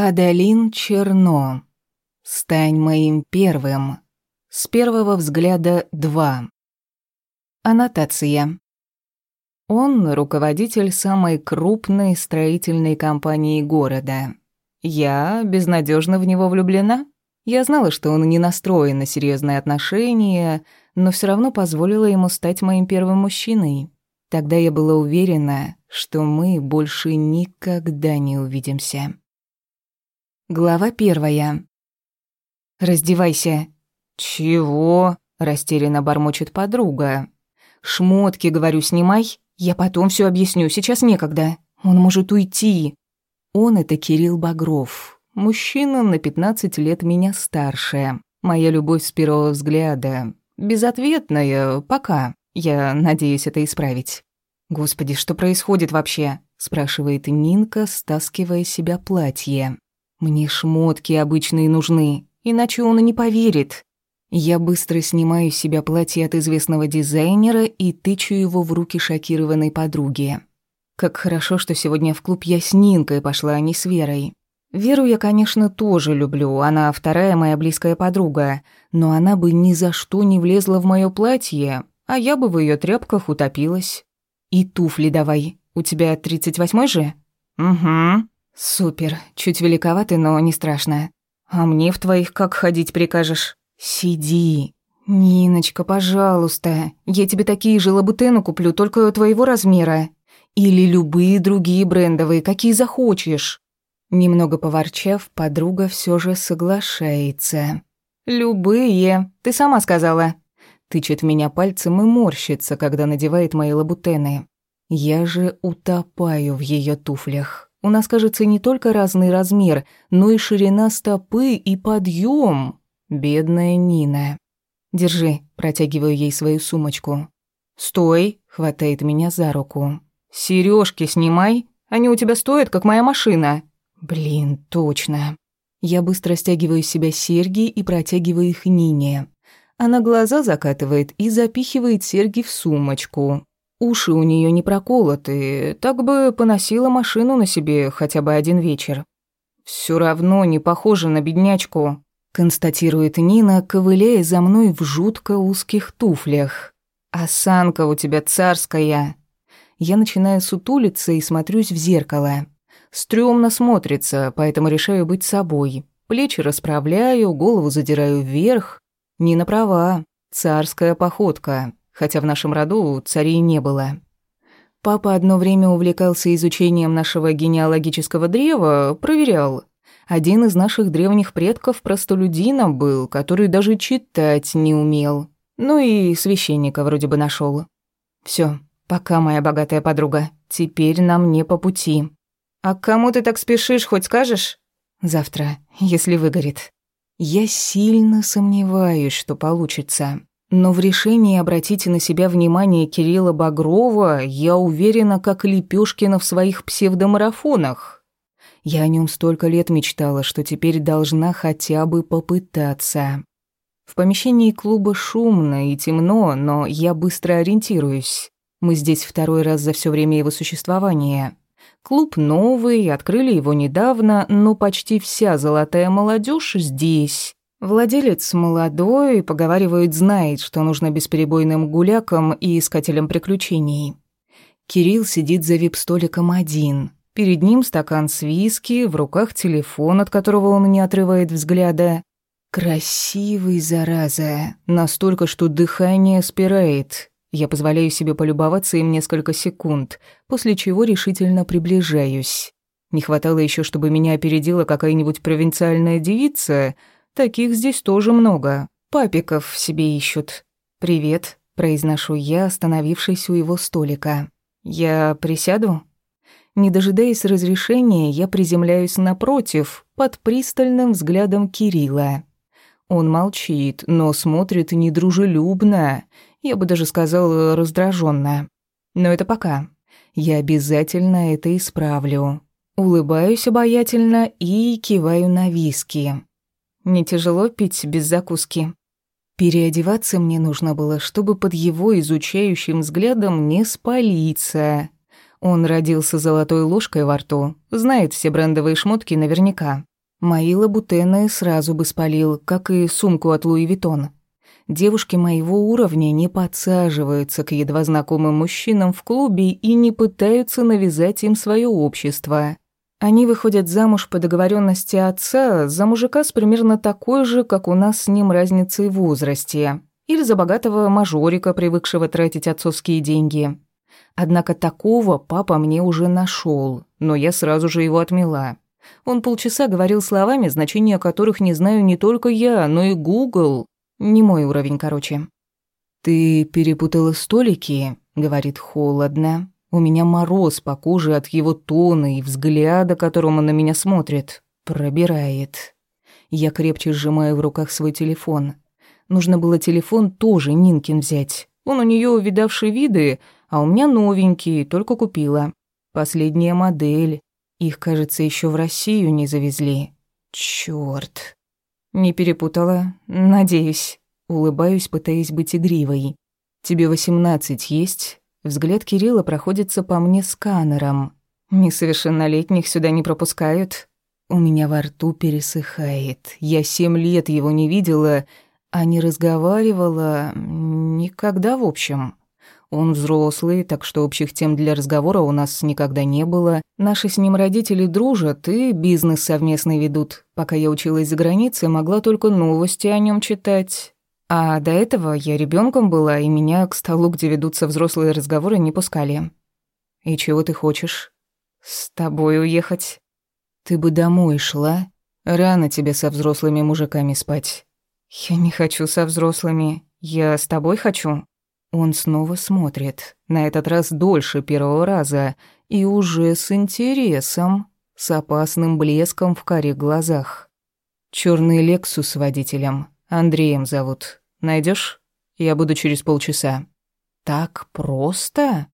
Адалин Черно. Стань моим первым. С первого взгляда два. Аннотация. Он руководитель самой крупной строительной компании города. Я безнадежно в него влюблена. Я знала, что он не настроен на серьезные отношения, но все равно позволила ему стать моим первым мужчиной. Тогда я была уверена, что мы больше никогда не увидимся. Глава первая. «Раздевайся». «Чего?» – растерянно бормочет подруга. «Шмотки, говорю, снимай. Я потом все объясню, сейчас некогда. Он может уйти». Он – это Кирилл Багров. Мужчина на 15 лет меня старше. Моя любовь с первого взгляда. Безответная, пока. Я надеюсь это исправить. «Господи, что происходит вообще?» – спрашивает Нинка, стаскивая себя платье. Мне шмотки обычные нужны, иначе он и не поверит. Я быстро снимаю с себя платье от известного дизайнера и тычу его в руки шокированной подруги. Как хорошо, что сегодня в клуб я с Нинкой пошла, а не с Верой. Веру я, конечно, тоже люблю, она вторая моя близкая подруга, но она бы ни за что не влезла в мое платье, а я бы в ее тряпках утопилась. И туфли давай. У тебя 38 же? Угу. «Супер. Чуть великоватый, но не страшно. А мне в твоих как ходить прикажешь?» «Сиди. Ниночка, пожалуйста. Я тебе такие же лабутены куплю, только твоего размера. Или любые другие брендовые, какие захочешь». Немного поворчав, подруга все же соглашается. «Любые. Ты сама сказала». Тычет меня пальцем и морщится, когда надевает мои лабутены. Я же утопаю в ее туфлях. У нас, кажется, не только разный размер, но и ширина стопы и подъем. Бедная Нина. Держи, протягиваю ей свою сумочку. Стой, хватает меня за руку. Сережки снимай, они у тебя стоят, как моя машина. Блин, точно. Я быстро стягиваю с себя серьги и протягиваю их Нине. Она глаза закатывает и запихивает серьги в сумочку. Уши у нее не проколоты, так бы поносила машину на себе хотя бы один вечер. Все равно не похоже на беднячку», — констатирует Нина, ковыляя за мной в жутко узких туфлях. «Осанка у тебя царская». Я начинаю сутулиться и смотрюсь в зеркало. Стрёмно смотрится, поэтому решаю быть собой. Плечи расправляю, голову задираю вверх. Нина права. Царская походка хотя в нашем роду царей не было. Папа одно время увлекался изучением нашего генеалогического древа, проверял. Один из наших древних предков простолюдином был, который даже читать не умел. Ну и священника вроде бы нашел. Все, пока, моя богатая подруга, теперь нам не по пути. А кому ты так спешишь, хоть скажешь? Завтра, если выгорит. Я сильно сомневаюсь, что получится. Но в решении обратить на себя внимание Кирилла Багрова я уверена, как Лепёшкина в своих псевдомарафонах. Я о нем столько лет мечтала, что теперь должна хотя бы попытаться. В помещении клуба шумно и темно, но я быстро ориентируюсь. Мы здесь второй раз за все время его существования. Клуб новый, открыли его недавно, но почти вся золотая молодежь здесь. Владелец молодой, поговаривают, знает, что нужно бесперебойным гулякам и искателям приключений. Кирилл сидит за вип-столиком один. Перед ним стакан с виски, в руках телефон, от которого он не отрывает взгляда. Красивый, зараза. Настолько, что дыхание спирает. Я позволяю себе полюбоваться им несколько секунд, после чего решительно приближаюсь. Не хватало еще, чтобы меня опередила какая-нибудь провинциальная девица — Таких здесь тоже много. Папиков себе ищут. Привет, произношу я, остановившись у его столика. Я присяду? Не дожидаясь разрешения, я приземляюсь напротив, под пристальным взглядом Кирилла. Он молчит, но смотрит недружелюбно, я бы даже сказала раздраженно. Но это пока. Я обязательно это исправлю. Улыбаюсь обаятельно и киваю на виски. Мне тяжело пить без закуски. Переодеваться мне нужно было, чтобы под его изучающим взглядом не спалиться. Он родился золотой ложкой во рту, знает все брендовые шмотки наверняка. Мои лабутены сразу бы спалил, как и сумку от Луи Витон. Девушки моего уровня не подсаживаются к едва знакомым мужчинам в клубе и не пытаются навязать им свое общество. Они выходят замуж по договоренности отца за мужика с примерно такой же, как у нас с ним разницей в возрасте, или за богатого мажорика, привыкшего тратить отцовские деньги. Однако такого папа мне уже нашел, но я сразу же его отмела. Он полчаса говорил словами, значения которых не знаю не только я, но и Google. Не мой уровень, короче. «Ты перепутала столики», — говорит холодно. У меня мороз по коже от его тона и взгляда, которым он на меня смотрит. Пробирает. Я крепче сжимаю в руках свой телефон. Нужно было телефон тоже Нинкин взять. Он у нее увидавший виды, а у меня новенький, только купила. Последняя модель. Их, кажется, еще в Россию не завезли. Черт! Не перепутала, надеюсь. Улыбаюсь, пытаясь быть игривой. Тебе 18 есть? Взгляд Кирилла проходится по мне сканером. Несовершеннолетних сюда не пропускают. У меня во рту пересыхает. Я семь лет его не видела, а не разговаривала никогда в общем. Он взрослый, так что общих тем для разговора у нас никогда не было. Наши с ним родители дружат и бизнес совместный ведут. Пока я училась за границей, могла только новости о нем читать. А до этого я ребенком была, и меня к столу, где ведутся взрослые разговоры, не пускали. И чего ты хочешь? С тобой уехать? Ты бы домой шла. Рано тебе со взрослыми мужиками спать. Я не хочу со взрослыми. Я с тобой хочу. Он снова смотрит, на этот раз дольше первого раза, и уже с интересом, с опасным блеском в карих глазах. Черный Лексус с водителем — Андреем зовут. Найдешь? Я буду через полчаса». «Так просто?»